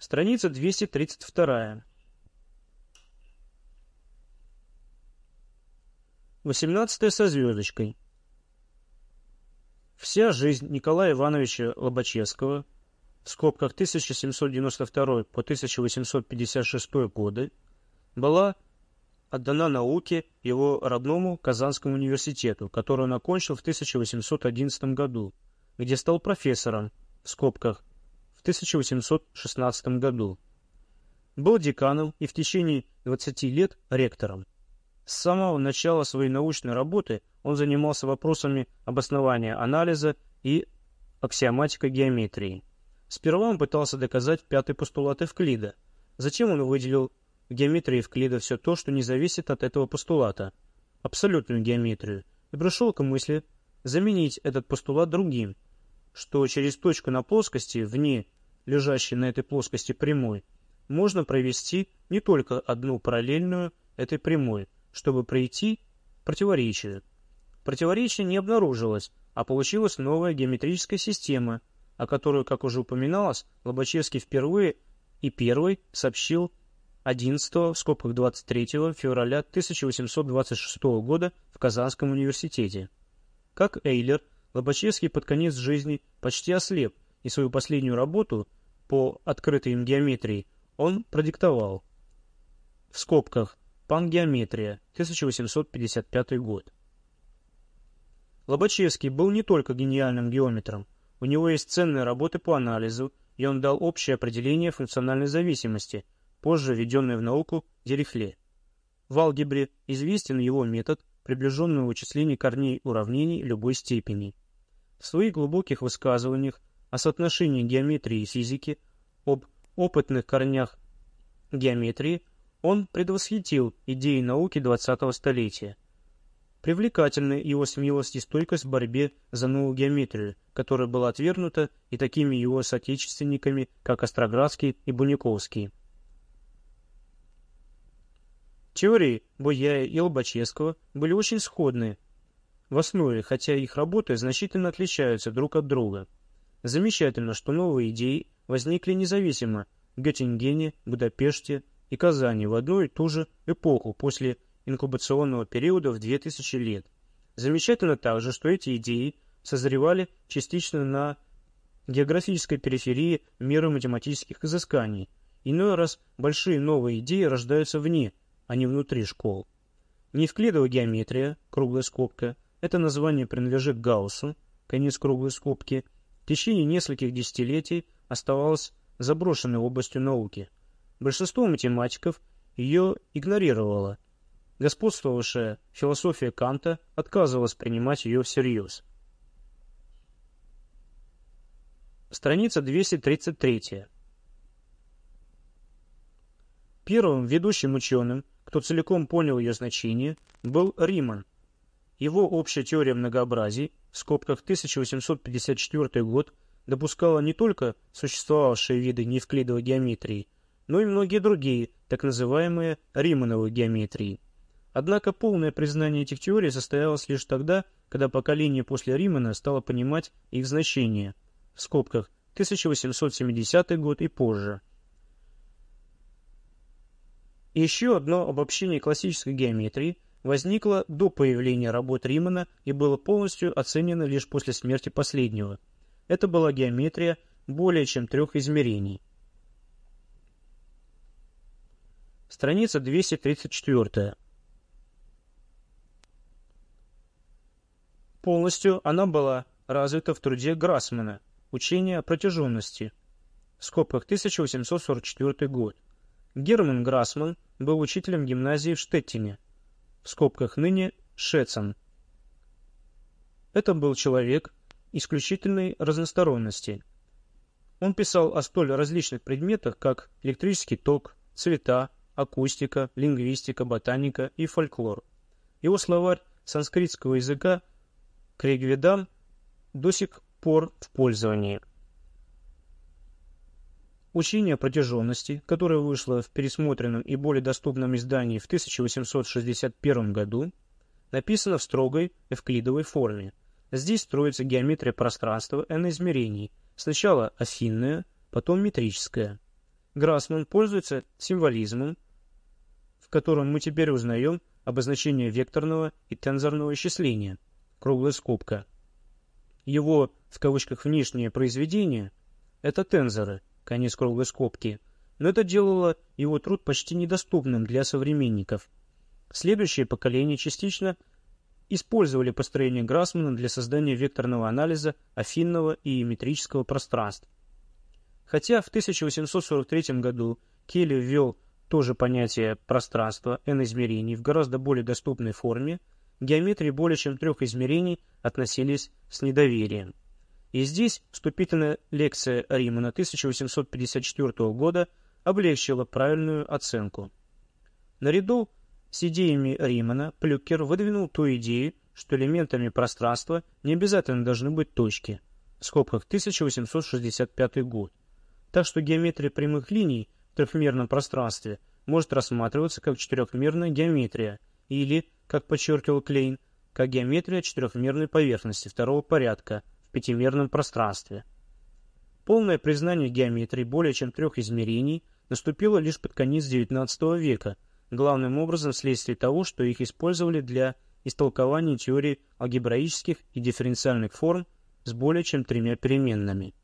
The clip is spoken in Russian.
Страница 232. 18 со звездочкой. Вся жизнь Николая Ивановича Лобачевского, в скобках 1792 по 1856 годы, была отдана науке его родному Казанскому университету, который он окончил в 1811 году, где стал профессором, в скобках, в 1816 году. Был деканом и в течение 20 лет ректором. С самого начала своей научной работы он занимался вопросами обоснования анализа и аксиоматикой геометрии. Сперва он пытался доказать пятый постулат Эвклида. Затем он выделил в геометрии Эвклида все то, что не зависит от этого постулата, абсолютную геометрию, и пришел к мысли заменить этот постулат другим, что через точку на плоскости, вне лежащей на этой плоскости прямой, можно провести не только одну параллельную этой прямой, чтобы пройти противоречие. Противоречие не обнаружилось, а получилась новая геометрическая система, о которой, как уже упоминалось, Лобачевский впервые и первый сообщил 11 в скобках 23 февраля 1826 года в Казанском университете. Как Эйлер, Лобачевский под конец жизни почти ослеп, и свою последнюю работу по открытой им геометрии он продиктовал. В скобках Пангеометрия, 1855 год. Лобачевский был не только гениальным геометром, у него есть ценные работы по анализу, и он дал общее определение функциональной зависимости, позже введенное в науку Дирихле. В алгебре известен его метод приближенного вычисления корней уравнений любой степени. В своих глубоких высказываниях о соотношении геометрии и физики, об опытных корнях геометрии он предвосхитил идеи науки 20-го столетия. Привлекательны его смелость и стойкость в борьбе за новую геометрию, которая была отвергнута и такими его соотечественниками, как Остроградский и Буниковский. Теории Бояя и Лобачевского были очень сходны в основе, хотя их работы значительно отличаются друг от друга. Замечательно, что новые идеи возникли независимо в Геттингене, Будапеште, и Казани в одну и ту же эпоху после инкубационного периода в 2000 лет. Замечательно также, что эти идеи созревали частично на географической периферии мира математических изысканий. Иной раз большие новые идеи рождаются вне, а не внутри школ. Неевклидова геометрия, круглая скобка, это название принадлежит Гауссу, конец круглой скобки, в течение нескольких десятилетий оставалась заброшенной областью науки – Большинство математиков ее игнорировало. Господствовавшая философия Канта отказывалась принимать ее всерьез. Страница 233. Первым ведущим ученым, кто целиком понял ее значение, был Риман. Его общая теория многообразий, в скобках 1854 год, допускала не только существовавшие виды неевклидовой геометрии – но и многие другие, так называемые Римановой геометрии. Однако полное признание этих теорий состоялось лишь тогда, когда поколение после Римана стало понимать их значение, в скобках 1870 год и позже. Еще одно обобщение классической геометрии возникло до появления работ Римана и было полностью оценено лишь после смерти последнего. Это была геометрия более чем трех измерений – Страница 234. Полностью она была развита в труде Грассмана «Учение о протяженности» в скобках 1844 год. Герман Грассман был учителем гимназии в Штеттине, в скобках ныне Шецен. Это был человек исключительной разносторонности. Он писал о столь различных предметах, как электрический ток, цвета, акустика, лингвистика, ботаника и фольклор. Его словарь санскритского языка Кригведан до сих пор в пользовании. Учение о протяженности, которое вышло в пересмотренном и более доступном издании в 1861 году, написано в строгой эвклидовой форме. Здесь строится геометрия пространства n измерений, сначала осинная, потом метрическая. Грассман пользуется символизмом, в котором мы теперь узнаем обозначение векторного и тензорного исчисления, круглая скобка. Его, в кавычках, внешнее произведение – это тензоры, конец круглой скобки, но это делало его труд почти недоступным для современников. Следующее поколение частично использовали построение Грассмана для создания векторного анализа афинного и метрического пространств. Хотя в 1843 году Келли ввел то же понятие пространства n измерений в гораздо более доступной форме, геометрии более чем трех измерений относились с недоверием. И здесь вступительная лекция Римана 1854 года облегчила правильную оценку. Наряду с идеями Римана Плюкер выдвинул ту идею, что элементами пространства не обязательно должны быть точки, в скобках 1865 год. Так что геометрия прямых линий в трехмерном пространстве может рассматриваться как четырехмерная геометрия или, как подчеркивал Клейн, как геометрия четырехмерной поверхности второго порядка в пятимерном пространстве. Полное признание геометрии более чем трех измерений наступило лишь под конец XIX века – главным образом вследствие того, что их использовали для истолкования теории алгебраических и дифференциальных форм с более чем тремя переменными.